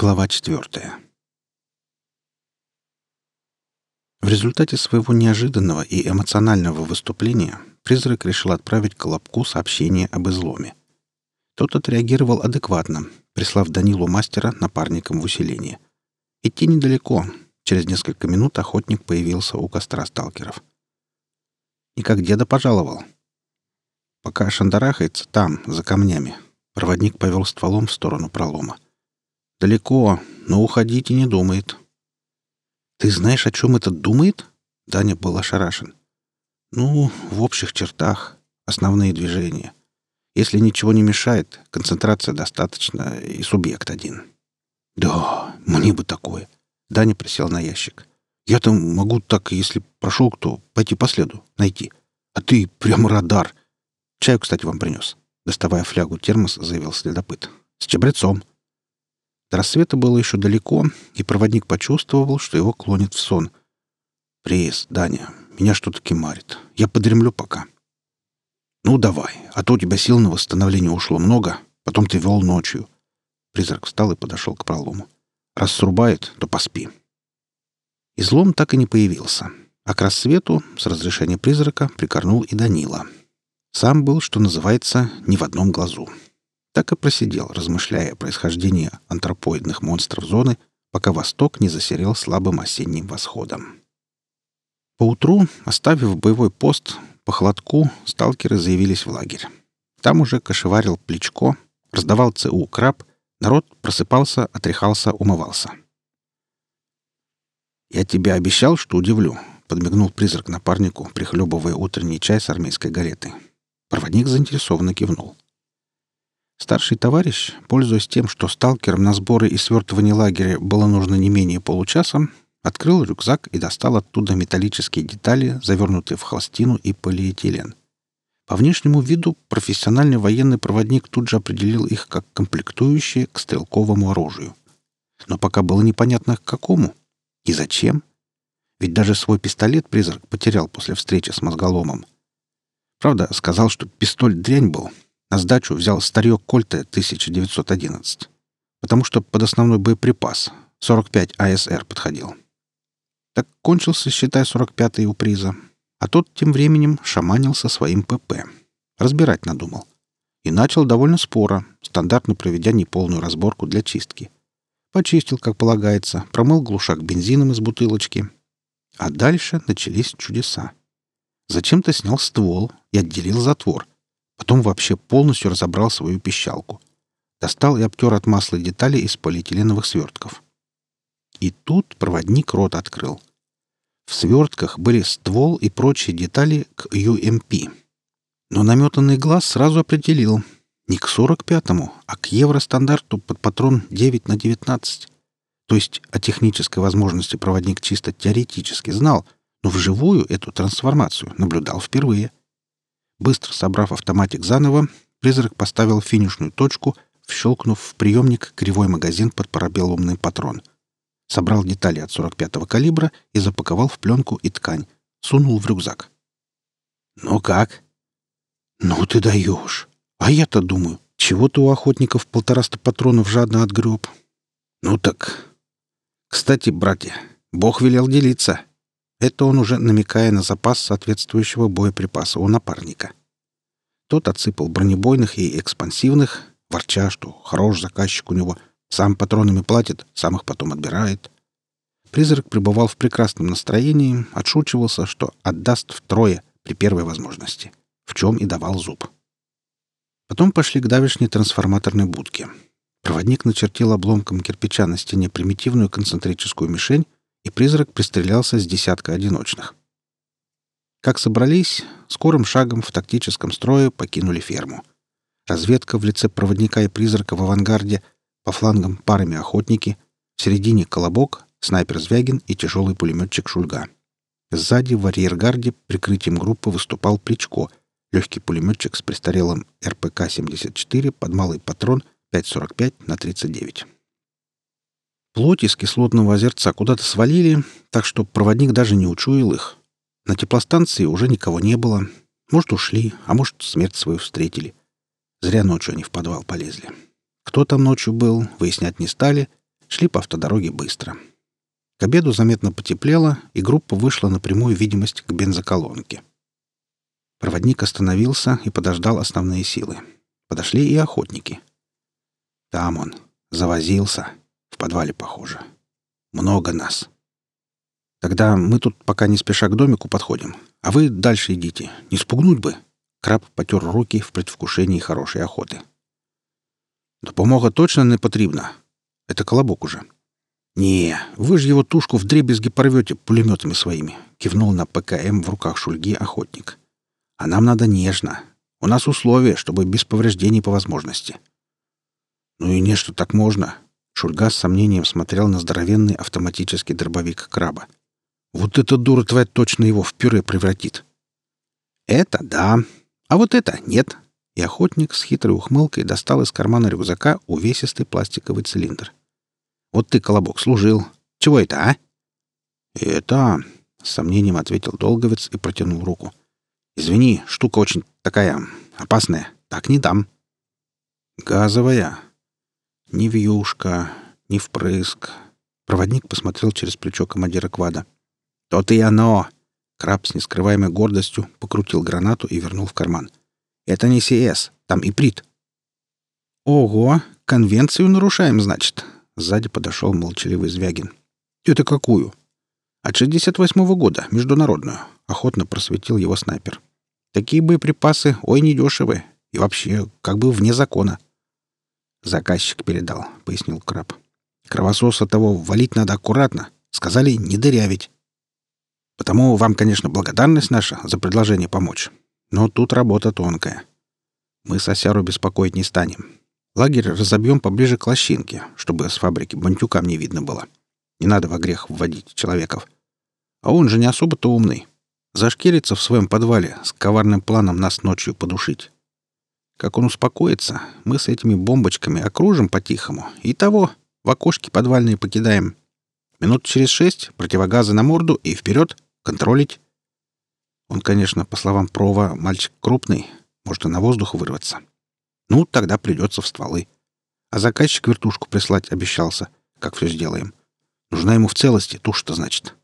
Глава четвертая. В результате своего неожиданного и эмоционального выступления призрак решил отправить Колобку сообщение об изломе. Тот отреагировал адекватно, прислав Данилу мастера напарником в усиление. Идти недалеко. Через несколько минут охотник появился у костра сталкеров. И как деда пожаловал. Пока шандарахается там, за камнями, проводник повел стволом в сторону пролома. «Далеко, но уходить и не думает». «Ты знаешь, о чем этот думает?» Даня был ошарашен. «Ну, в общих чертах. Основные движения. Если ничего не мешает, концентрация достаточно и субъект один». «Да, мне бы такое». Даня присел на ящик. «Я-то могу так, если прошел кто, пойти по следу, найти. А ты прям радар. Чаю, кстати, вам принес». Доставая флягу термос, заявил следопыт. «С чабрецом». До рассвета было еще далеко, и проводник почувствовал, что его клонит в сон. «Приезд, Даня, меня что-то кемарит. Я подремлю пока». «Ну, давай, а то у тебя сил на восстановление ушло много, потом ты вел ночью». Призрак встал и подошел к пролому. «Раз срубает, то поспи». Излом так и не появился, а к рассвету, с разрешения призрака, прикорнул и Данила. Сам был, что называется, не в одном глазу так и просидел, размышляя о происхождении антропоидных монстров зоны, пока восток не засерел слабым осенним восходом. Поутру, оставив боевой пост, по холодку сталкеры заявились в лагерь. Там уже кошеварил Плечко, раздавал ЦУ краб, народ просыпался, отряхался, умывался. «Я тебе обещал, что удивлю», — подмигнул призрак напарнику, прихлебывая утренний чай с армейской галетой. Проводник заинтересованно кивнул. Старший товарищ, пользуясь тем, что сталкерам на сборы и свертывание лагеря было нужно не менее получаса, открыл рюкзак и достал оттуда металлические детали, завернутые в холстину и полиэтилен. По внешнему виду профессиональный военный проводник тут же определил их как комплектующие к стрелковому оружию. Но пока было непонятно, к какому и зачем. Ведь даже свой пистолет призрак потерял после встречи с мозголомом. Правда, сказал, что пистоль дрянь был, на сдачу взял старье Кольта 1911, потому что под основной боеприпас 45 АСР подходил. Так кончился, считай, 45-й у приза. А тот тем временем шаманил со своим ПП. Разбирать надумал. И начал довольно споро, стандартно проведя неполную разборку для чистки. Почистил, как полагается, промыл глушак бензином из бутылочки. А дальше начались чудеса. Зачем-то снял ствол и отделил затвор, Потом вообще полностью разобрал свою пищалку. Достал и обтер от масла детали из полиэтиленовых свертков. И тут проводник рот открыл. В свертках были ствол и прочие детали к UMP. Но наметанный глаз сразу определил не к 45-му, а к евростандарту под патрон 9 на 19. То есть о технической возможности проводник чисто теоретически знал, но вживую эту трансформацию наблюдал впервые — Быстро собрав автоматик заново, призрак поставил финишную точку, вщелкнув в приемник кривой магазин под парабеллумный патрон. Собрал детали от 45-го калибра и запаковал в пленку и ткань. Сунул в рюкзак. «Ну как?» «Ну ты даешь! А я-то думаю, чего ты у охотников полтораста патронов жадно отгреб?» «Ну так...» «Кстати, братья, Бог велел делиться. Это он уже намекая на запас соответствующего боеприпаса у напарника. Тот отсыпал бронебойных и экспансивных, ворча, что хорош заказчик у него, сам патронами платит, сам их потом отбирает. Призрак пребывал в прекрасном настроении, отшучивался, что отдаст втрое при первой возможности, в чем и давал зуб. Потом пошли к давешней трансформаторной будке. Проводник начертил обломком кирпича на стене примитивную концентрическую мишень и призрак пристрелялся с десятка одиночных. Как собрались, скорым шагом в тактическом строе покинули ферму. Разведка в лице проводника и призрака в авангарде, по флангам парами охотники, в середине колобок, снайпер Звягин и тяжелый пулеметчик Шульга. Сзади в арьергарде прикрытием группы выступал Плечко, легкий пулеметчик с престарелым РПК-74 под малый патрон 5,45 на 39. Плоть из кислотного озерца куда-то свалили, так что проводник даже не учуял их. На теплостанции уже никого не было. Может, ушли, а может, смерть свою встретили. Зря ночью они в подвал полезли. Кто там ночью был, выяснять не стали. Шли по автодороге быстро. К обеду заметно потеплело, и группа вышла на прямую видимость к бензоколонке. Проводник остановился и подождал основные силы. Подошли и охотники. Там он. Завозился. Подвале, похоже. Много нас. Тогда мы тут пока не спеша к домику подходим, а вы дальше идите. Не спугнуть бы. Краб потер руки в предвкушении хорошей охоты. Допомога точно не потрібна. Это колобок уже. «Не, вы же его тушку в дребезги порвете пулеметами своими», — кивнул на ПКМ в руках шульги охотник. «А нам надо нежно. У нас условия, чтобы без повреждений по возможности». «Ну и не, что так можно». Шульга с сомнением смотрел на здоровенный автоматический дробовик краба. «Вот эта дура твоя точно его в пюре превратит». «Это да. А вот это нет». И охотник с хитрой ухмылкой достал из кармана рюкзака увесистый пластиковый цилиндр. «Вот ты, Колобок, служил. Чего это, а?» «Это...» — с сомнением ответил Долговец и протянул руку. «Извини, штука очень такая опасная. Так не дам». «Газовая», ни вьюшка, ни впрыск. Проводник посмотрел через плечо командира квада. «То-то и оно!» Краб с нескрываемой гордостью покрутил гранату и вернул в карман. «Это не СС, там иприт». «Ого! Конвенцию нарушаем, значит?» Сзади подошел молчаливый Звягин. «Это какую?» «От 68-го года, международную», — охотно просветил его снайпер. «Такие боеприпасы, ой, недешевые. И вообще, как бы вне закона». Заказчик передал, пояснил краб. Кровососа того валить надо аккуратно. Сказали не дырявить. Потому вам, конечно, благодарность наша за предложение помочь. Но тут работа тонкая. Мы сосяру беспокоить не станем. Лагерь разобьем поближе к лощинке, чтобы с фабрики бантюкам не видно было. Не надо во грех вводить человеков. А он же не особо-то умный. Зашкерится в своем подвале с коварным планом нас ночью подушить. Как он успокоится, мы с этими бомбочками окружим по-тихому. И того, в окошки подвальные покидаем. Минут через шесть противогазы на морду и вперед контролить. Он, конечно, по словам Прова, мальчик крупный, может и на воздух вырваться. Ну, тогда придется в стволы. А заказчик вертушку прислать обещался. Как все сделаем? Нужна ему в целости, туша-то значит.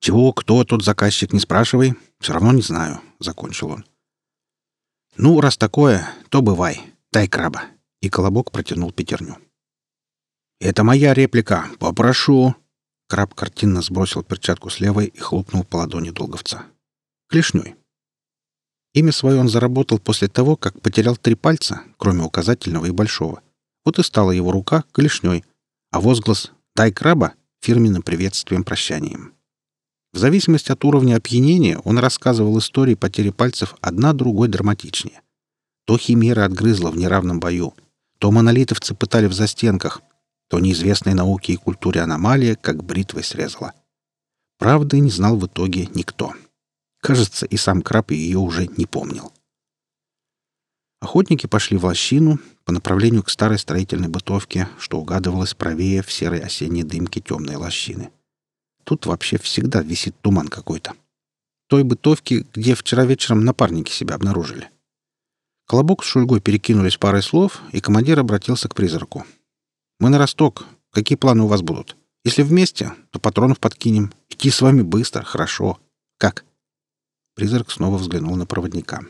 Чего, кто тот заказчик, не спрашивай. Все равно не знаю, — закончил он. «Ну, раз такое, то бывай. Дай краба». И Колобок протянул пятерню. «Это моя реплика. Попрошу». Краб картинно сбросил перчатку с левой и хлопнул по ладони долговца. Клешней. Имя свое он заработал после того, как потерял три пальца, кроме указательного и большого. Вот и стала его рука клешней, а возглас «Дай краба» — фирменным приветствием прощанием. В зависимости от уровня опьянения он рассказывал истории потери пальцев одна другой драматичнее. То химера отгрызла в неравном бою, то монолитовцы пытали в застенках, то неизвестной науке и культуре аномалия как бритвой срезала. Правды не знал в итоге никто. Кажется, и сам краб ее уже не помнил. Охотники пошли в лощину по направлению к старой строительной бытовке, что угадывалось правее в серой осенней дымке темной лощины. Тут вообще всегда висит туман какой-то. Той бытовки, где вчера вечером напарники себя обнаружили. Колобок с Шульгой перекинулись парой слов, и командир обратился к призраку. «Мы на Росток. Какие планы у вас будут? Если вместе, то патронов подкинем. Идти с вами быстро, хорошо. Как?» Призрак снова взглянул на проводника.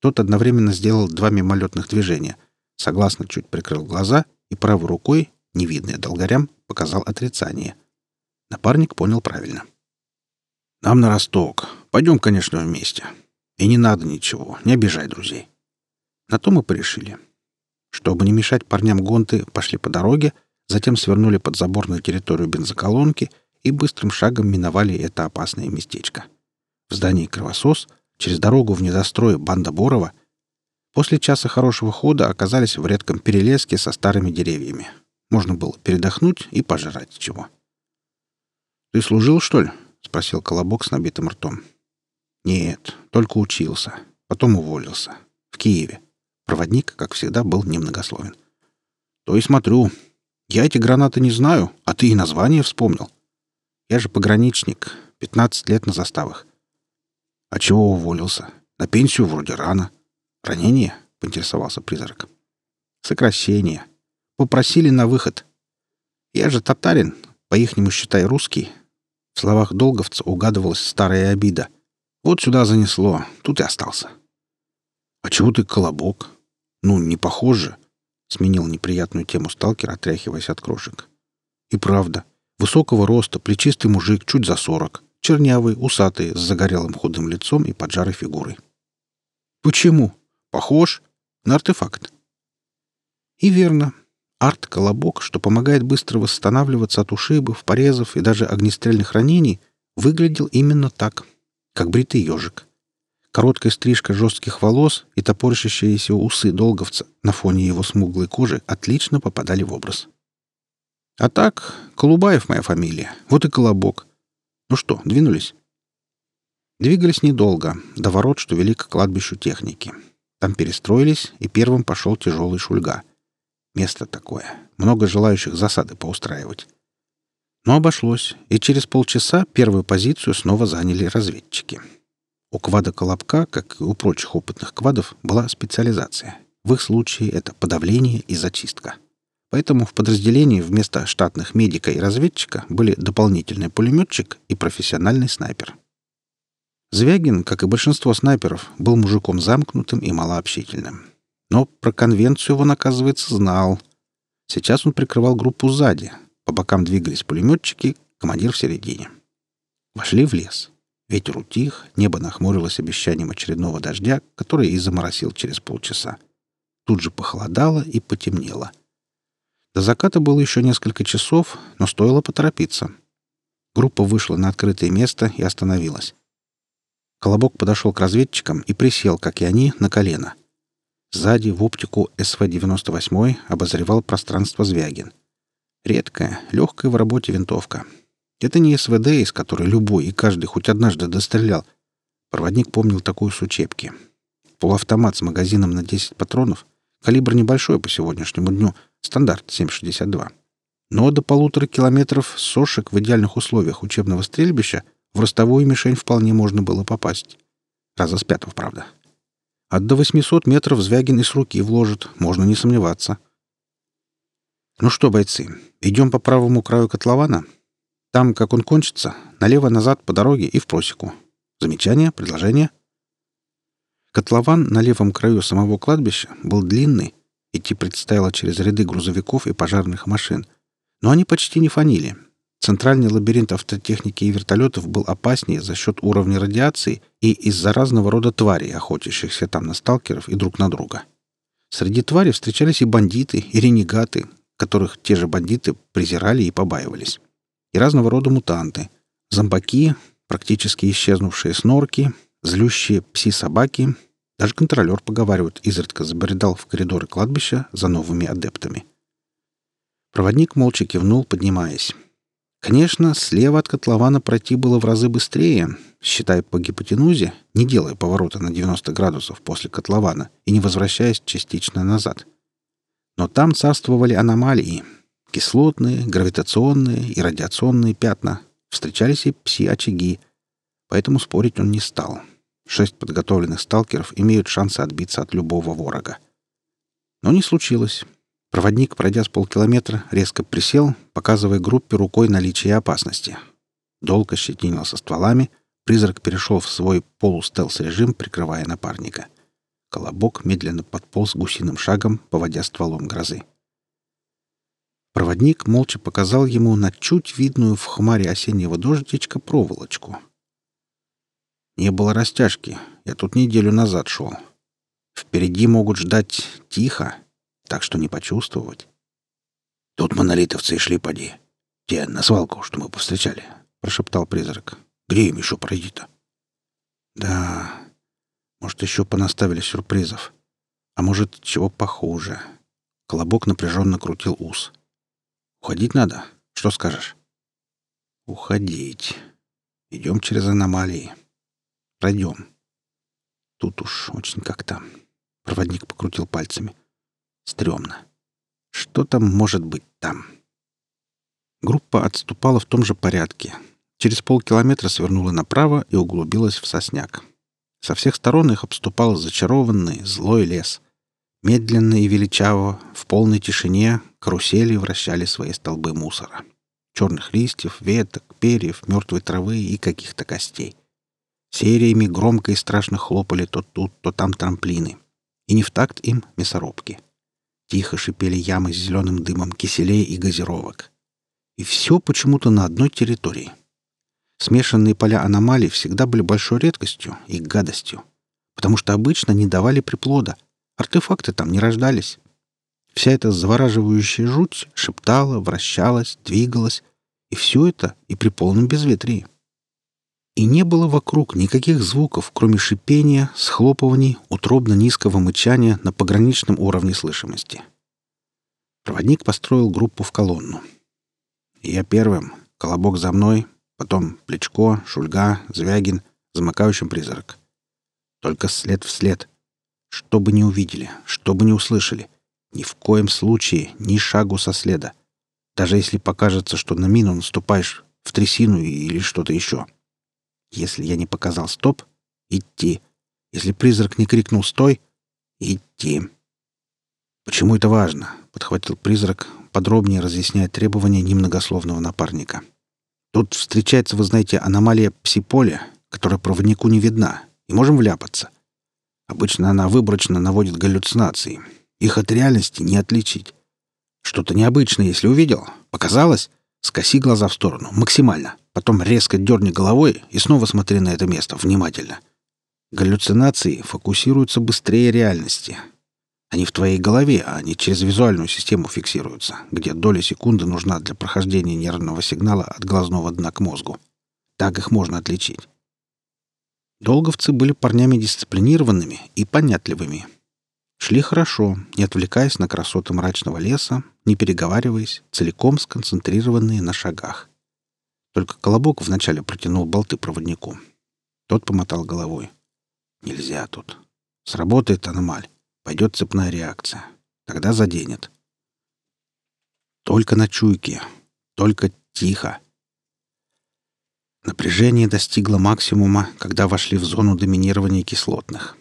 Тот одновременно сделал два мимолетных движения. Согласно чуть прикрыл глаза и правой рукой, невидный долгорям, показал отрицание — Напарник понял правильно. «Нам на Росток. Пойдем, конечно, вместе. И не надо ничего, не обижай друзей». На то мы порешили. Чтобы не мешать парням гонты, пошли по дороге, затем свернули под заборную территорию бензоколонки и быстрым шагом миновали это опасное местечко. В здании «Кровосос», через дорогу в недострой банда Борова, после часа хорошего хода оказались в редком перелеске со старыми деревьями. Можно было передохнуть и пожрать чего. «Ты служил, что ли?» — спросил Колобок с набитым ртом. «Нет, только учился. Потом уволился. В Киеве. Проводник, как всегда, был немногословен. То и смотрю. Я эти гранаты не знаю, а ты и название вспомнил. Я же пограничник. Пятнадцать лет на заставах. А чего уволился? На пенсию вроде рано. Ранение?» — поинтересовался призрак. «Сокращение. Попросили на выход. Я же татарин, по-ихнему считай русский. В словах долговца угадывалась старая обида. Вот сюда занесло, тут и остался. «А чего ты колобок? Ну, не похоже», — сменил неприятную тему сталкер, отряхиваясь от крошек. «И правда, высокого роста, плечистый мужик, чуть за сорок, чернявый, усатый, с загорелым худым лицом и поджарой фигурой. Почему? Похож на артефакт. И верно. Арт-колобок, что помогает быстро восстанавливаться от ушибов, порезов и даже огнестрельных ранений, выглядел именно так, как бритый ежик. Короткая стрижка жестких волос и топорщащиеся усы долговца на фоне его смуглой кожи отлично попадали в образ. А так, Колубаев моя фамилия, вот и Колобок. Ну что, двинулись? Двигались недолго, до ворот, что вели к кладбищу техники. Там перестроились, и первым пошел тяжелый шульга. Место такое. Много желающих засады поустраивать. Но обошлось, и через полчаса первую позицию снова заняли разведчики. У квада Колобка, как и у прочих опытных квадов, была специализация. В их случае это подавление и зачистка. Поэтому в подразделении вместо штатных медика и разведчика были дополнительный пулеметчик и профессиональный снайпер. Звягин, как и большинство снайперов, был мужиком замкнутым и малообщительным. Но про конвенцию он, оказывается, знал. Сейчас он прикрывал группу сзади. По бокам двигались пулеметчики, командир в середине. Вошли в лес. Ветер утих, небо нахмурилось обещанием очередного дождя, который и заморосил через полчаса. Тут же похолодало и потемнело — до заката было еще несколько часов, но стоило поторопиться. Группа вышла на открытое место и остановилась. Колобок подошел к разведчикам и присел, как и они, на колено. Сзади в оптику СВ-98 обозревал пространство Звягин. Редкая, легкая в работе винтовка. Это не СВД, из которой любой и каждый хоть однажды дострелял. Проводник помнил такую с учебки. Полуавтомат с магазином на 10 патронов. Калибр небольшой по сегодняшнему дню — Стандарт 7,62. Но до полутора километров сошек в идеальных условиях учебного стрельбища в ростовую мишень вполне можно было попасть. Раза с пятого, правда. От до 800 метров Звягин и с руки вложит, можно не сомневаться. Ну что, бойцы, идем по правому краю котлована? Там, как он кончится, налево-назад по дороге и в просеку. Замечание, предложение? Котлован на левом краю самого кладбища был длинный, Идти предстояло через ряды грузовиков и пожарных машин. Но они почти не фанили. Центральный лабиринт автотехники и вертолетов был опаснее за счет уровня радиации и из-за разного рода тварей, охотящихся там на сталкеров и друг на друга. Среди тварей встречались и бандиты, и ренегаты, которых те же бандиты презирали и побаивались. И разного рода мутанты. Зомбаки, практически исчезнувшие снорки, злющие пси-собаки даже контролер, поговаривают, изредка забредал в коридоры кладбища за новыми адептами. Проводник молча кивнул, поднимаясь. Конечно, слева от котлована пройти было в разы быстрее, считая по гипотенузе, не делая поворота на 90 градусов после котлована и не возвращаясь частично назад. Но там царствовали аномалии. Кислотные, гравитационные и радиационные пятна. Встречались и пси-очаги. Поэтому спорить он не стал. — Шесть подготовленных сталкеров имеют шансы отбиться от любого ворога. Но не случилось. Проводник, пройдя с полкилометра, резко присел, показывая группе рукой наличие опасности. Долго щетинился стволами, призрак перешел в свой полустелс-режим, прикрывая напарника. Колобок медленно подполз гусиным шагом, поводя стволом грозы. Проводник молча показал ему на чуть видную в хмаре осеннего дождичка проволочку — не было растяжки. Я тут неделю назад шел. Впереди могут ждать тихо, так что не почувствовать. Тут монолитовцы шли, поди. Те на свалку, что мы повстречали, — прошептал призрак. Где им еще пройти-то? Да, может, еще понаставили сюрпризов. А может, чего похуже. Колобок напряженно крутил ус. Уходить надо? Что скажешь? Уходить. Идем через аномалии. Пройдем. Тут уж очень как-то... Проводник покрутил пальцами. Стремно. Что там может быть там? Группа отступала в том же порядке. Через полкилометра свернула направо и углубилась в сосняк. Со всех сторон их обступал зачарованный, злой лес. Медленно и величаво, в полной тишине, карусели вращали свои столбы мусора. Черных листьев, веток, перьев, мертвой травы и каких-то костей. Сериями громко и страшно хлопали то тут, то там трамплины. И не в такт им мясорубки. Тихо шипели ямы с зеленым дымом киселей и газировок. И все почему-то на одной территории. Смешанные поля аномалий всегда были большой редкостью и гадостью, потому что обычно не давали приплода — Артефакты там не рождались. Вся эта завораживающая жуть шептала, вращалась, двигалась, и все это и при полном безветрии. И не было вокруг никаких звуков, кроме шипения, схлопываний, утробно-низкого мычания на пограничном уровне слышимости. Проводник построил группу в колонну. Я первым, Колобок за мной, потом Плечко, Шульга, Звягин, замыкающим призрак. Только след в след — что бы ни увидели, что бы ни услышали, ни в коем случае ни шагу со следа. Даже если покажется, что на мину наступаешь в трясину или что-то еще. Если я не показал «стоп» — идти. Если призрак не крикнул «стой» — идти. «Почему это важно?» — подхватил призрак, подробнее разъясняя требования немногословного напарника. «Тут встречается, вы знаете, аномалия псиполя, которая проводнику не видна, и можем вляпаться. Обычно она выборочно наводит галлюцинации. Их от реальности не отличить. Что-то необычное, если увидел. Показалось? Скоси глаза в сторону. Максимально. Потом резко дерни головой и снова смотри на это место внимательно. Галлюцинации фокусируются быстрее реальности. Они в твоей голове, а не через визуальную систему фиксируются, где доля секунды нужна для прохождения нервного сигнала от глазного дна к мозгу. Так их можно отличить. Долговцы были парнями дисциплинированными и понятливыми. Шли хорошо, не отвлекаясь на красоты мрачного леса, не переговариваясь, целиком сконцентрированные на шагах. Только Колобок вначале протянул болты проводнику. Тот помотал головой. «Нельзя тут. Сработает аномаль. Пойдет цепная реакция. Тогда заденет. Только на чуйке. Только тихо. Напряжение достигло максимума, когда вошли в зону доминирования кислотных.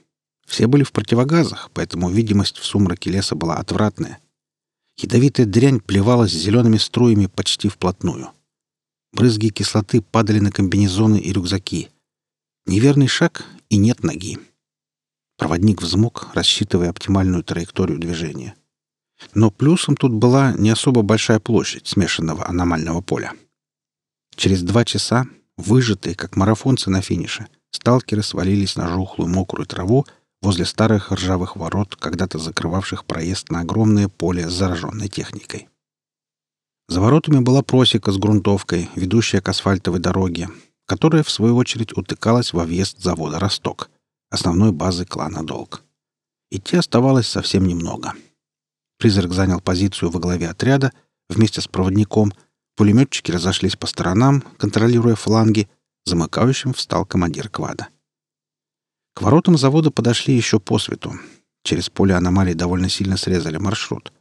Все были в противогазах, поэтому видимость в сумраке леса была отвратная. Ядовитая дрянь плевалась зелеными струями почти вплотную. Брызги кислоты падали на комбинезоны и рюкзаки. Неверный шаг — и нет ноги. Проводник взмок, рассчитывая оптимальную траекторию движения. Но плюсом тут была не особо большая площадь смешанного аномального поля. Через два часа Выжатые, как марафонцы на финише, сталкеры свалились на жухлую мокрую траву возле старых ржавых ворот, когда-то закрывавших проезд на огромное поле с зараженной техникой. За воротами была просека с грунтовкой, ведущая к асфальтовой дороге, которая, в свою очередь, утыкалась во въезд завода «Росток», основной базы клана «Долг». Идти оставалось совсем немного. Призрак занял позицию во главе отряда вместе с проводником — Пулеметчики разошлись по сторонам, контролируя фланги. Замыкающим встал командир квада. К воротам завода подошли еще по свету. Через поле аномалий довольно сильно срезали маршрут.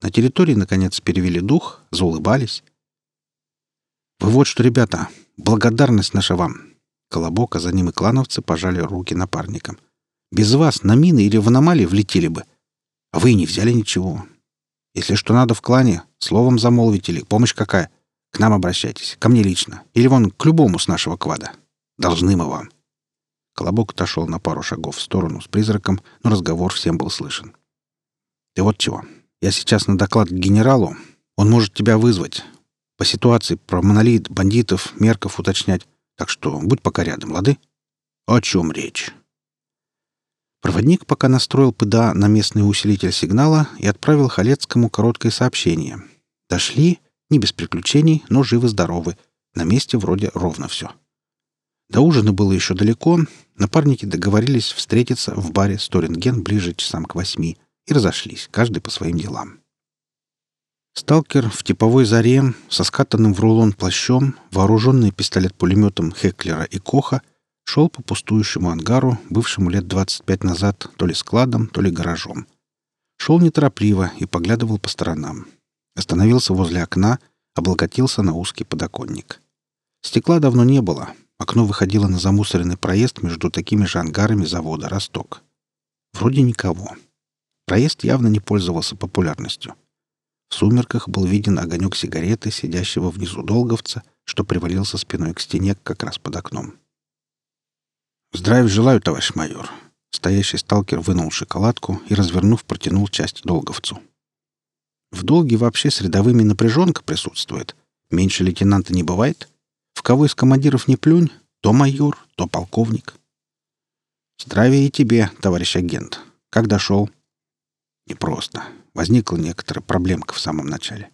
На территории, наконец, перевели дух, заулыбались. «Вы вот что, ребята, благодарность наша вам!» Колобок, а за ним и клановцы пожали руки напарникам. «Без вас на мины или в аномалии влетели бы. А вы и не взяли ничего. Если что надо в клане, словом замолвить или помощь какая, к нам обращайтесь, ко мне лично. Или вон к любому с нашего квада. Должны мы вам». Колобок отошел на пару шагов в сторону с призраком, но разговор всем был слышен. «Ты вот чего. Я сейчас на доклад к генералу. Он может тебя вызвать. По ситуации про монолит, бандитов, мерков уточнять. Так что будь пока рядом, лады?» «О чем речь?» Проводник пока настроил ПДА на местный усилитель сигнала и отправил Халецкому короткое сообщение. «Дошли?» Не без приключений, но живы-здоровы. На месте вроде ровно все. До ужина было еще далеко. Напарники договорились встретиться в баре «Сторинген» ближе часам к восьми и разошлись, каждый по своим делам. Сталкер в типовой заре, со скатанным в рулон плащом, вооруженный пистолет-пулеметом Хеклера и Коха, шел по пустующему ангару, бывшему лет 25 назад то ли складом, то ли гаражом. Шел неторопливо и поглядывал по сторонам. Остановился возле окна, облокотился на узкий подоконник. Стекла давно не было. Окно выходило на замусоренный проезд между такими же ангарами завода «Росток». Вроде никого. Проезд явно не пользовался популярностью. В сумерках был виден огонек сигареты, сидящего внизу долговца, что привалился спиной к стене как раз под окном. «Здравия желаю, товарищ майор!» Стоящий сталкер вынул шоколадку и, развернув, протянул часть долговцу. В долге вообще с рядовыми напряженка присутствует. Меньше лейтенанта не бывает. В кого из командиров не плюнь, то майор, то полковник. Здравия и тебе, товарищ агент. Как дошел? Непросто. Возникла некоторая проблемка в самом начале.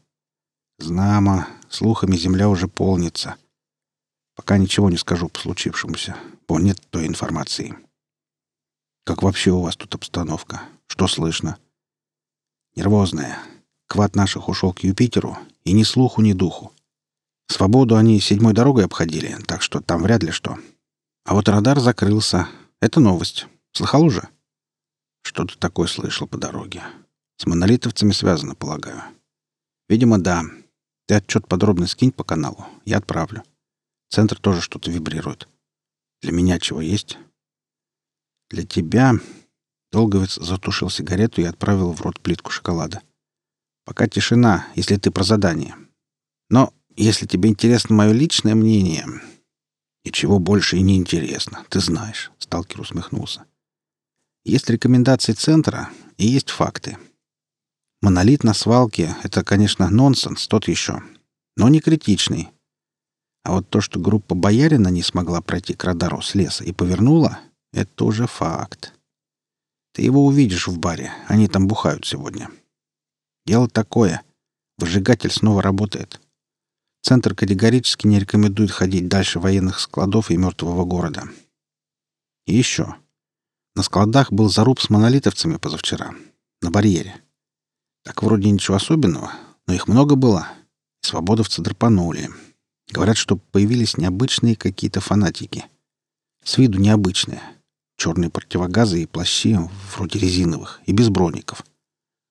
Знамо, слухами земля уже полнится. Пока ничего не скажу по случившемуся, бо нет той информации. Как вообще у вас тут обстановка? Что слышно? Нервозная. Квад наших ушел к Юпитеру, и ни слуху, ни духу. Свободу они седьмой дорогой обходили, так что там вряд ли что. А вот радар закрылся. Это новость. Слыхал уже? Что-то такое слышал по дороге. С монолитовцами связано, полагаю. Видимо, да. Ты отчет подробно скинь по каналу. Я отправлю. Центр тоже что-то вибрирует. Для меня чего есть? Для тебя... Долговец затушил сигарету и отправил в рот плитку шоколада. Пока тишина, если ты про задание. Но если тебе интересно мое личное мнение... Ничего больше и не интересно, ты знаешь, — сталкер усмехнулся. Есть рекомендации центра и есть факты. Монолит на свалке — это, конечно, нонсенс, тот еще, но не критичный. А вот то, что группа Боярина не смогла пройти к радару с леса и повернула, это уже факт. Ты его увидишь в баре, они там бухают сегодня. Дело такое. Выжигатель снова работает. Центр категорически не рекомендует ходить дальше военных складов и мертвого города. И еще. На складах был заруб с монолитовцами позавчера. На барьере. Так вроде ничего особенного, но их много было. Свободовцы драпанули. Говорят, что появились необычные какие-то фанатики. С виду необычные. Черные противогазы и плащи, вроде резиновых, и без броников.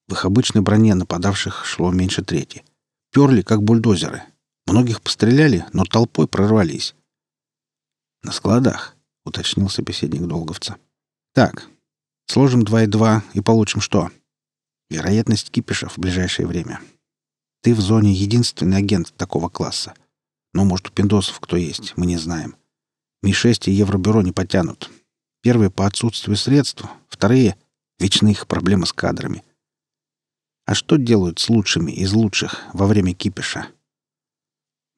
В их обычной броне нападавших шло меньше трети. Перли, как бульдозеры. Многих постреляли, но толпой прорвались. «На складах», — уточнил собеседник Долговца. «Так, сложим два и два и получим что?» «Вероятность кипиша в ближайшее время. Ты в зоне единственный агент такого класса. Но, может, у пиндосов кто есть, мы не знаем. Ми-6 и Евробюро не потянут. Первые по отсутствию средств, вторые — вечно их проблема с кадрами. А что делают с лучшими из лучших во время кипиша?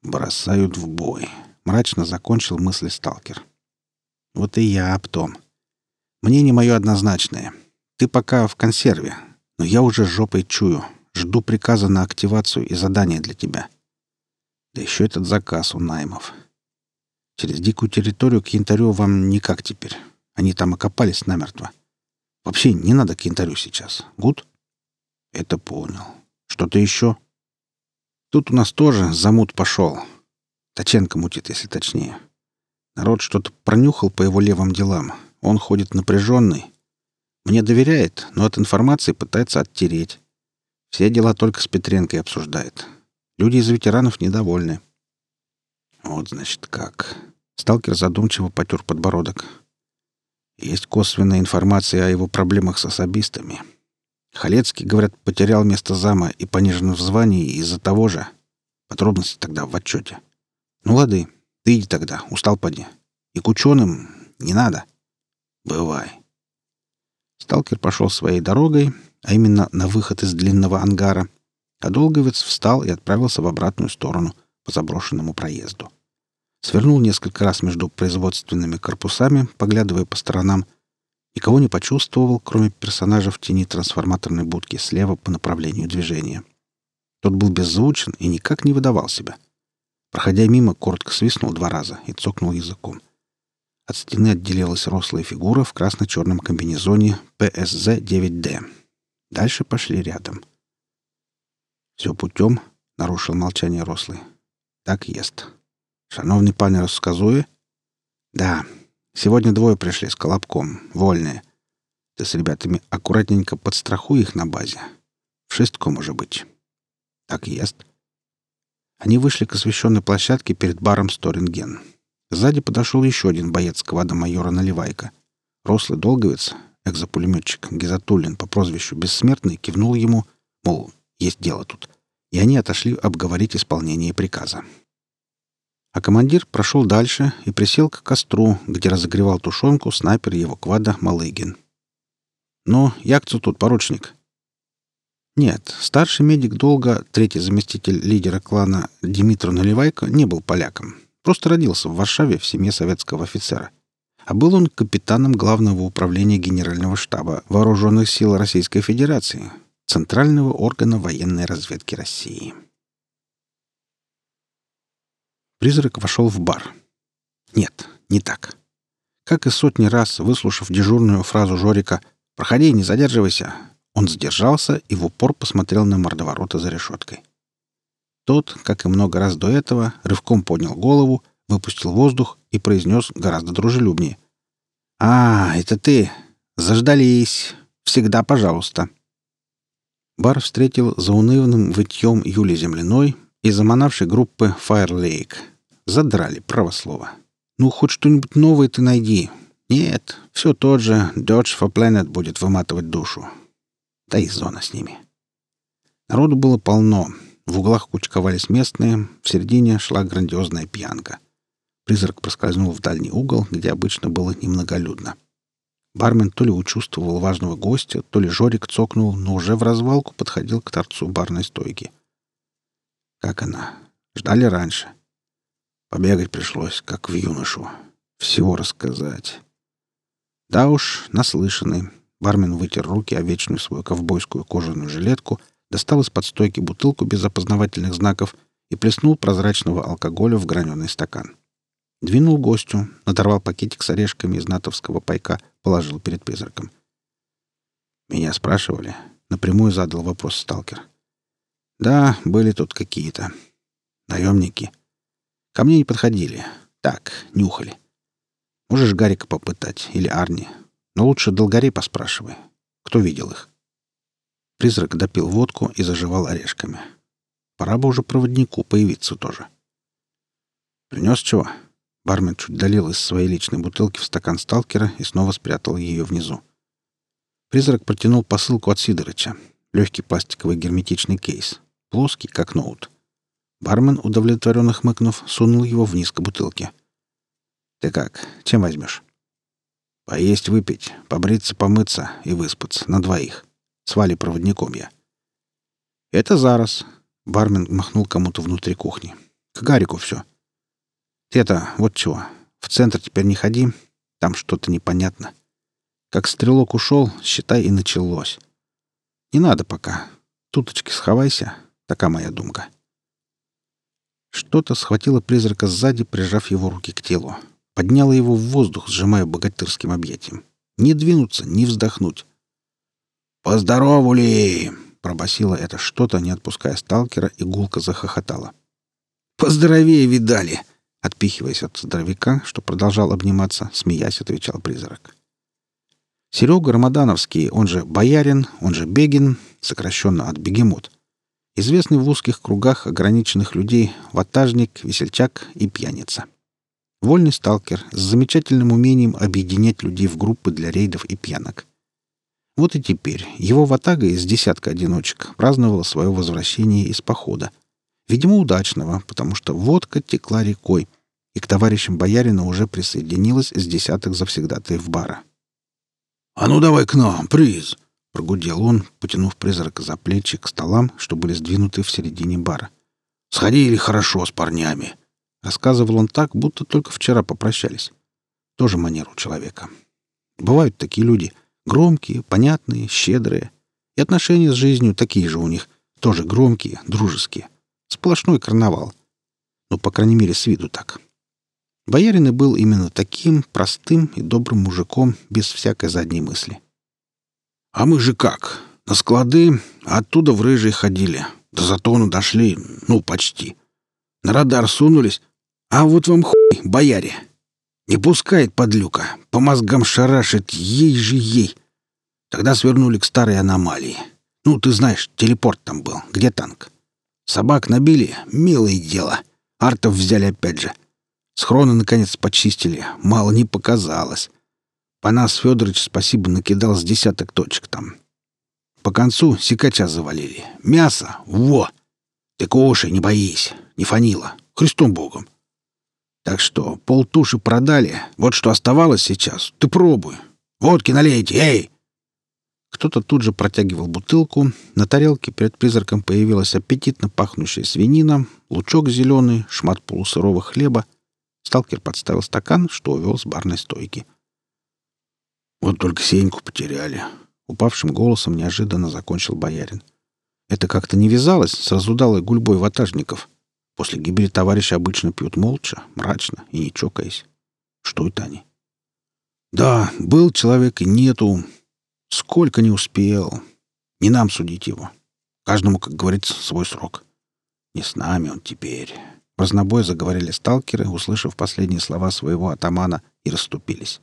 Бросают в бой. Мрачно закончил мысли сталкер. Вот и я об том. Мнение мое однозначное. Ты пока в консерве, но я уже жопой чую. Жду приказа на активацию и задание для тебя. Да еще этот заказ у наймов. Через дикую территорию к янтарю вам никак теперь. Они там окопались намертво. Вообще не надо к янтарю сейчас. Гуд? Это понял. Что-то еще? Тут у нас тоже замут пошел. Таченко мутит, если точнее. Народ что-то пронюхал по его левым делам. Он ходит напряженный. Мне доверяет, но от информации пытается оттереть. Все дела только с Петренкой обсуждает. Люди из ветеранов недовольны. Вот, значит, как. Сталкер задумчиво потер подбородок. Есть косвенная информация о его проблемах с особистами. Халецкий, говорят, потерял место зама и понижен в звании из-за того же. Подробности тогда в отчете. Ну, лады, ты иди тогда, устал поди. И к ученым не надо. Бывай. Сталкер пошел своей дорогой, а именно на выход из длинного ангара, а долговец встал и отправился в обратную сторону по заброшенному проезду. Свернул несколько раз между производственными корпусами, поглядывая по сторонам. Никого не почувствовал, кроме персонажа в тени трансформаторной будки слева по направлению движения. Тот был беззвучен и никак не выдавал себя. Проходя мимо, коротко свистнул два раза и цокнул языком. От стены отделилась рослая фигура в красно-черном комбинезоне ПСЗ-9Д. Дальше пошли рядом. «Все путем?» — нарушил молчание рослый. «Так ест. Шановный пане розказує?» «Да. Сегодня двое пришли с Колобком. Вольные. Ты с ребятами аккуратненько подстрахуй их на базе. В шестку, может быть». «Так ест». Они вышли к освещенной площадке перед баром «Сторинген». Сзади подошел еще один боец квада майора Наливайка. Рослый долговец, экзопулеметчик Гизатуллин по прозвищу Бессмертный кивнул ему, мол, есть дело тут, и они отошли обговорить исполнение приказа. А командир прошел дальше и присел к костру, где разогревал тушенку снайпер его квада Малыгин. «Ну, якцу тут, поручник?» Нет, старший медик долго, третий заместитель лидера клана Димитр Наливайко, не был поляком. Просто родился в Варшаве в семье советского офицера. А был он капитаном Главного управления Генерального штаба Вооруженных сил Российской Федерации, Центрального органа военной разведки России. Призрак вошел в бар. Нет, не так. Как и сотни раз, выслушав дежурную фразу Жорика «Проходи, не задерживайся», он сдержался и в упор посмотрел на мордоворота за решеткой. Тот, как и много раз до этого, рывком поднял голову, выпустил воздух и произнес гораздо дружелюбнее. «А, это ты! Заждались! Всегда пожалуйста!» Бар встретил заунывным вытьем Юли Земляной и заманавшей группы Fire Lake. Задрали, право слово. «Ну, хоть что-нибудь новое ты найди!» «Нет, все тот же Dodge for Planet будет выматывать душу. Да и зона с ними. Народу было полно. В углах кучковались местные, в середине шла грандиозная пьянка. Призрак проскользнул в дальний угол, где обычно было немноголюдно. Бармен то ли учувствовал важного гостя, то ли Жорик цокнул, но уже в развалку подходил к торцу барной стойки. Как она? Ждали раньше. Побегать пришлось, как в юношу. Всего рассказать. Да уж, наслышанный. Бармен вытер руки о вечную свою ковбойскую кожаную жилетку, достал из-под стойки бутылку без опознавательных знаков и плеснул прозрачного алкоголя в граненый стакан. Двинул гостю, надорвал пакетик с орешками из натовского пайка, положил перед призраком. «Меня спрашивали?» — напрямую задал вопрос сталкер. «Да, были тут какие-то. Наемники. Ко мне не подходили. Так, нюхали. Можешь Гарика попытать или Арни. Но лучше Долгорей поспрашивай. Кто видел их? Призрак допил водку и заживал орешками. Пора бы уже проводнику появиться тоже. Принес чего? Бармен чуть долил из своей личной бутылки в стакан сталкера и снова спрятал ее внизу. Призрак протянул посылку от Сидорыча. Легкий пластиковый герметичный кейс. Плоский, как ноут. Бармен, удовлетворенно хмыкнув, сунул его вниз к бутылке. «Ты как? Чем возьмешь?» Поесть, выпить, побриться, помыться и выспаться на двоих. С Валей проводником я. Это зараз. Бармен махнул кому-то внутри кухни. К Гарику все. Ты-то, вот чего. В центр теперь не ходи. Там что-то непонятно. Как стрелок ушел, считай, и началось. Не надо пока. Туточки сховайся. Такая моя думка. Что-то схватило призрака сзади, прижав его руки к телу подняла его в воздух, сжимая богатырским объятием. Не двинуться, не вздохнуть. «Поздоровали!» — пробасило это что-то, не отпуская сталкера, и гулко захохотала. «Поздоровее видали!» — отпихиваясь от здоровяка, что продолжал обниматься, смеясь, отвечал призрак. Серега Рамадановский, он же Боярин, он же Бегин, сокращенно от Бегемот, известный в узких кругах ограниченных людей ватажник, весельчак и пьяница. Вольный сталкер с замечательным умением объединять людей в группы для рейдов и пьянок. Вот и теперь его ватага из десятка одиночек праздновала свое возвращение из похода. Видимо, удачного, потому что водка текла рекой, и к товарищам боярина уже присоединилась с десяток завсегдатаев бара. «А ну давай к нам, приз!» — прогудел он, потянув призрака за плечи к столам, что были сдвинуты в середине бара. «Сходили хорошо с парнями. Рассказывал он так, будто только вчера попрощались. Тоже манеру человека. Бывают такие люди. Громкие, понятные, щедрые. И отношения с жизнью такие же у них. Тоже громкие, дружеские. Сплошной карнавал. Ну, по крайней мере, с виду так. Боярин и был именно таким простым и добрым мужиком, без всякой задней мысли. «А мы же как? На склады, а оттуда в рыжий ходили. До затону дошли, ну, почти. На радар сунулись, а вот вам хуй, бояре. Не пускает подлюка, по мозгам шарашит, ей же ей. Тогда свернули к старой аномалии. Ну, ты знаешь, телепорт там был, где танк. Собак набили, милое дело. Артов взяли опять же. Схроны, наконец, почистили. Мало не показалось. Панас Федорович, спасибо, накидал с десяток точек там. По концу сикача завалили. Мясо! Во! Ты кушай, не боись. Не фанила. Христом Богом. Так что полтуши продали. Вот что оставалось сейчас. Ты пробуй. Водки налейте, эй!» Кто-то тут же протягивал бутылку. На тарелке перед призраком появилась аппетитно пахнущая свинина, лучок зеленый, шмат полусырого хлеба. Сталкер подставил стакан, что увел с барной стойки. «Вот только Сеньку потеряли», — упавшим голосом неожиданно закончил боярин. Это как-то не вязалось с разудалой гульбой ватажников. После гибели товарища обычно пьют молча, мрачно и не чокаясь. Что это они? Да, был человек и нету. Сколько не успел. Не нам судить его. Каждому, как говорится, свой срок. Не с нами он теперь. В разнобой заговорили сталкеры, услышав последние слова своего атамана, и расступились.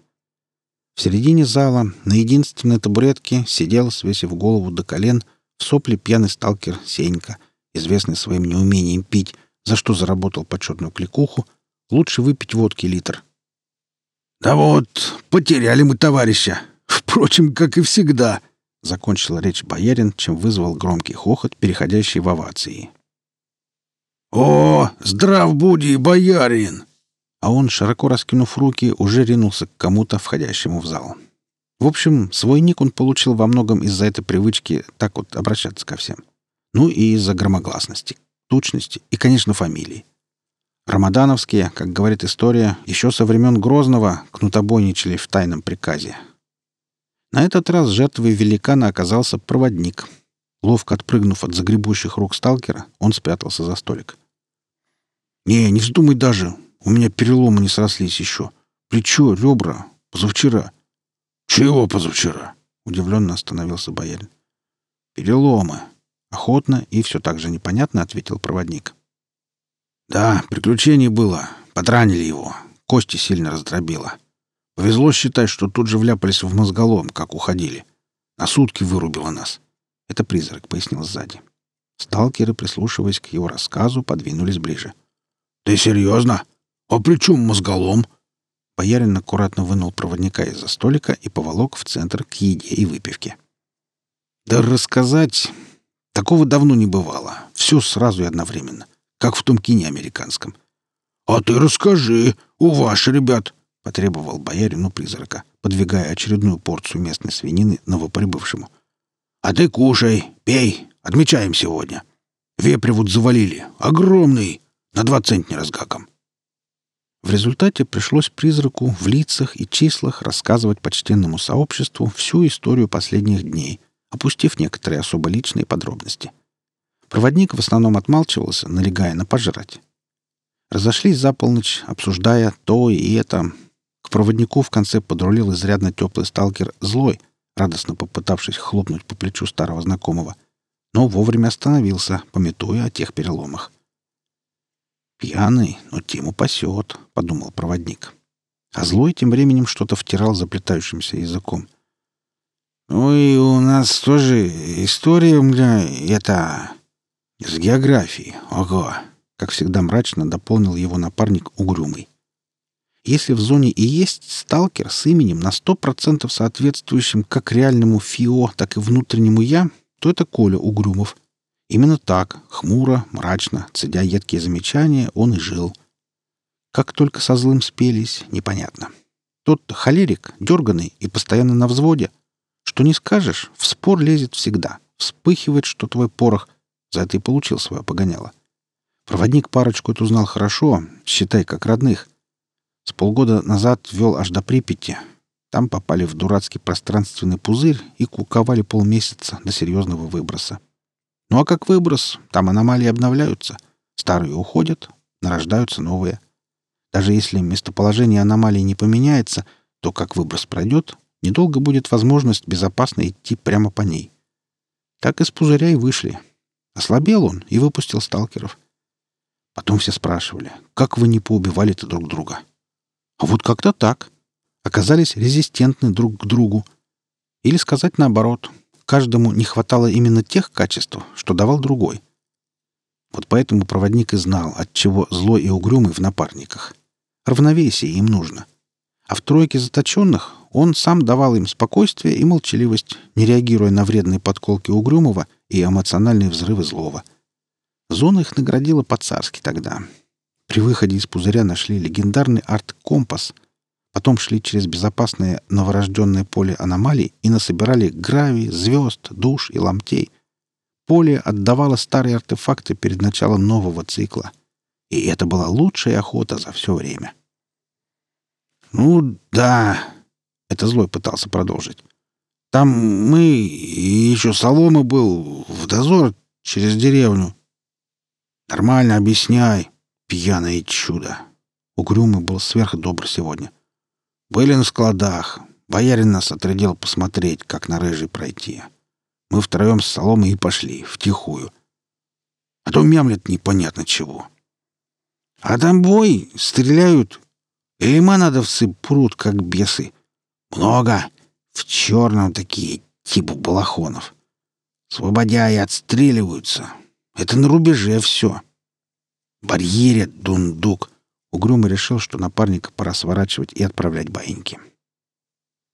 В середине зала на единственной табуретке сидел, свесив голову до колен, в сопле пьяный сталкер Сенька, известный своим неумением пить, за что заработал почетную кликуху, лучше выпить водки литр. «Да вот, потеряли мы товарища. Впрочем, как и всегда», — закончил речь боярин, чем вызвал громкий хохот, переходящий в овации. «О, здрав буди, боярин!» А он, широко раскинув руки, уже ринулся к кому-то, входящему в зал. В общем, свой ник он получил во многом из-за этой привычки так вот обращаться ко всем. Ну и из-за громогласности, тучности и, конечно, фамилии. Рамадановские, как говорит история, еще со времен Грозного кнутобойничали в тайном приказе. На этот раз жертвой великана оказался проводник. Ловко отпрыгнув от загребущих рук сталкера, он спрятался за столик. «Не, не вздумай даже. У меня переломы не срослись еще. Плечо, ребра. Позавчера». «Чего позавчера?» — удивленно остановился боярин. «Переломы». Охотно и все так же непонятно ответил проводник. «Да, приключение было. Подранили его. Кости сильно раздробило. Повезло считать, что тут же вляпались в мозголом, как уходили. На сутки вырубило нас. Это призрак, пояснил сзади. Сталкеры, прислушиваясь к его рассказу, подвинулись ближе. «Ты серьезно? А при чем мозголом?» Боярин аккуратно вынул проводника из-за столика и поволок в центр к еде и выпивке. «Да рассказать... Такого давно не бывало. Все сразу и одновременно. Как в том кине американском. «А ты расскажи, у ваших ребят!» — потребовал боярину призрака, подвигая очередную порцию местной свинины новоприбывшему. «А ты кушай, пей, отмечаем сегодня. Вепря вот завалили, огромный, на два центнера с гаком». В результате пришлось призраку в лицах и числах рассказывать почтенному сообществу всю историю последних дней, опустив некоторые особо личные подробности. Проводник в основном отмалчивался, налегая на пожрать. Разошлись за полночь, обсуждая то и это. К проводнику в конце подрулил изрядно теплый сталкер «Злой», радостно попытавшись хлопнуть по плечу старого знакомого, но вовремя остановился, пометуя о тех переломах. «Пьяный, но тему пасет», — подумал проводник. А злой тем временем что-то втирал заплетающимся языком. «Ну и у нас тоже история, бля, это... с географией, ого!» Как всегда мрачно дополнил его напарник Угрюмый. Если в зоне и есть сталкер с именем на сто процентов соответствующим как реальному ФИО, так и внутреннему «я», то это Коля Угрюмов — Именно так, хмуро, мрачно, цедя едкие замечания, он и жил. Как только со злым спелись, непонятно. Тот холерик, дерганый и постоянно на взводе. Что не скажешь, в спор лезет всегда. Вспыхивает, что твой порох. За это и получил свое погоняло. Проводник парочку эту знал хорошо, считай, как родных. С полгода назад вел аж до Припяти. Там попали в дурацкий пространственный пузырь и куковали полмесяца до серьезного выброса. Ну а как выброс, там аномалии обновляются. Старые уходят, нарождаются новые. Даже если местоположение аномалии не поменяется, то как выброс пройдет, недолго будет возможность безопасно идти прямо по ней. Так из пузыря и вышли. Ослабел он и выпустил сталкеров. Потом все спрашивали, как вы не поубивали-то друг друга? А вот как-то так. Оказались резистентны друг к другу. Или сказать наоборот — каждому не хватало именно тех качеств, что давал другой. Вот поэтому проводник и знал, от чего злой и угрюмый в напарниках. Равновесие им нужно. А в тройке заточенных он сам давал им спокойствие и молчаливость, не реагируя на вредные подколки Угрюмова и эмоциональные взрывы злого. Зона их наградила по-царски тогда. При выходе из пузыря нашли легендарный арт-компас. Потом шли через безопасное новорожденное поле аномалий и насобирали гравий, звезд, душ и ломтей. Поле отдавало старые артефакты перед началом нового цикла. И это была лучшая охота за все время. «Ну да», — это злой пытался продолжить. «Там мы и еще Солома был в дозор через деревню. Нормально объясняй, пьяное чудо». Угрюмый был сверхдобр сегодня. «Были на складах. Боярин нас отрядил посмотреть, как на рыжий пройти. Мы втроем с Соломой и пошли, втихую. А то мямлет непонятно чего. А там бой, стреляют, Лимонадовцы прут, как бесы. Много. В черном такие, типа балахонов. Свободяи отстреливаются. Это на рубеже все. Барьерят дундук. Угрюмо решил, что напарника пора сворачивать и отправлять баиньки.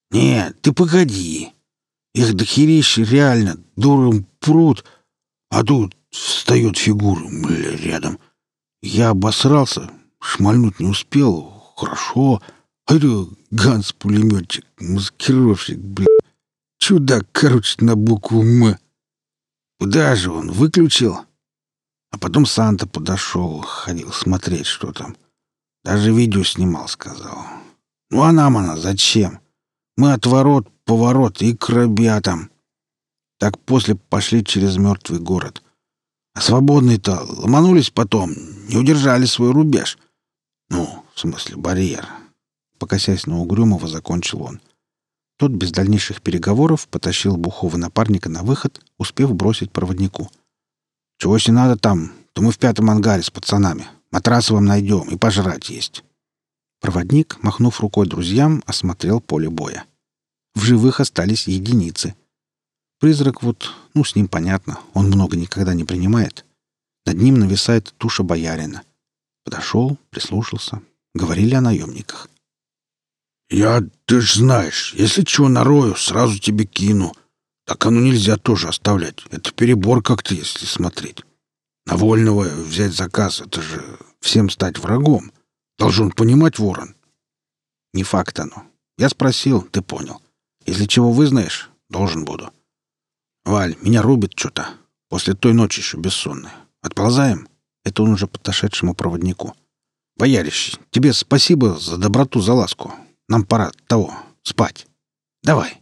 «Нет, ты погоди. Их дохерища реально дуром прут, а тут встает фигура, бля, рядом. Я обосрался, шмальнуть не успел, Хорошо. А это Ганс-пулеметчик, маскировщик, блин. Чудак, короче, на букву «М». Куда же он? Выключил? А потом Санта подошел, ходил смотреть, что там. Даже видео снимал, сказал. Ну а нам она зачем? Мы от ворот, поворот и к ребятам. Так после пошли через мертвый город. А свободные-то ломанулись потом, не удержали свой рубеж. Ну, в смысле, барьер. Покосясь на Угрюмова, закончил он. Тот без дальнейших переговоров потащил бухого напарника на выход, успев бросить проводнику. «Чего если надо там, то мы в пятом ангаре с пацанами. Матрасы вам найдем, и пожрать есть». Проводник, махнув рукой друзьям, осмотрел поле боя. В живых остались единицы. Призрак вот, ну, с ним понятно, он много никогда не принимает. Над ним нависает туша боярина. Подошел, прислушался, Говорили о наемниках. «Я, ты ж знаешь, если чего нарою, сразу тебе кину. Так оно нельзя тоже оставлять. Это перебор как-то, если смотреть. На вольного взять заказ — это же всем стать врагом. Должен понимать ворон». «Не факт оно. Я спросил, ты понял. Если чего вызнаешь, должен буду. Валь, меня рубит что-то. После той ночи еще бессонной. Отползаем?» Это он уже подошедшему проводнику. Боярищ, тебе спасибо за доброту, за ласку. Нам пора того, спать. Давай.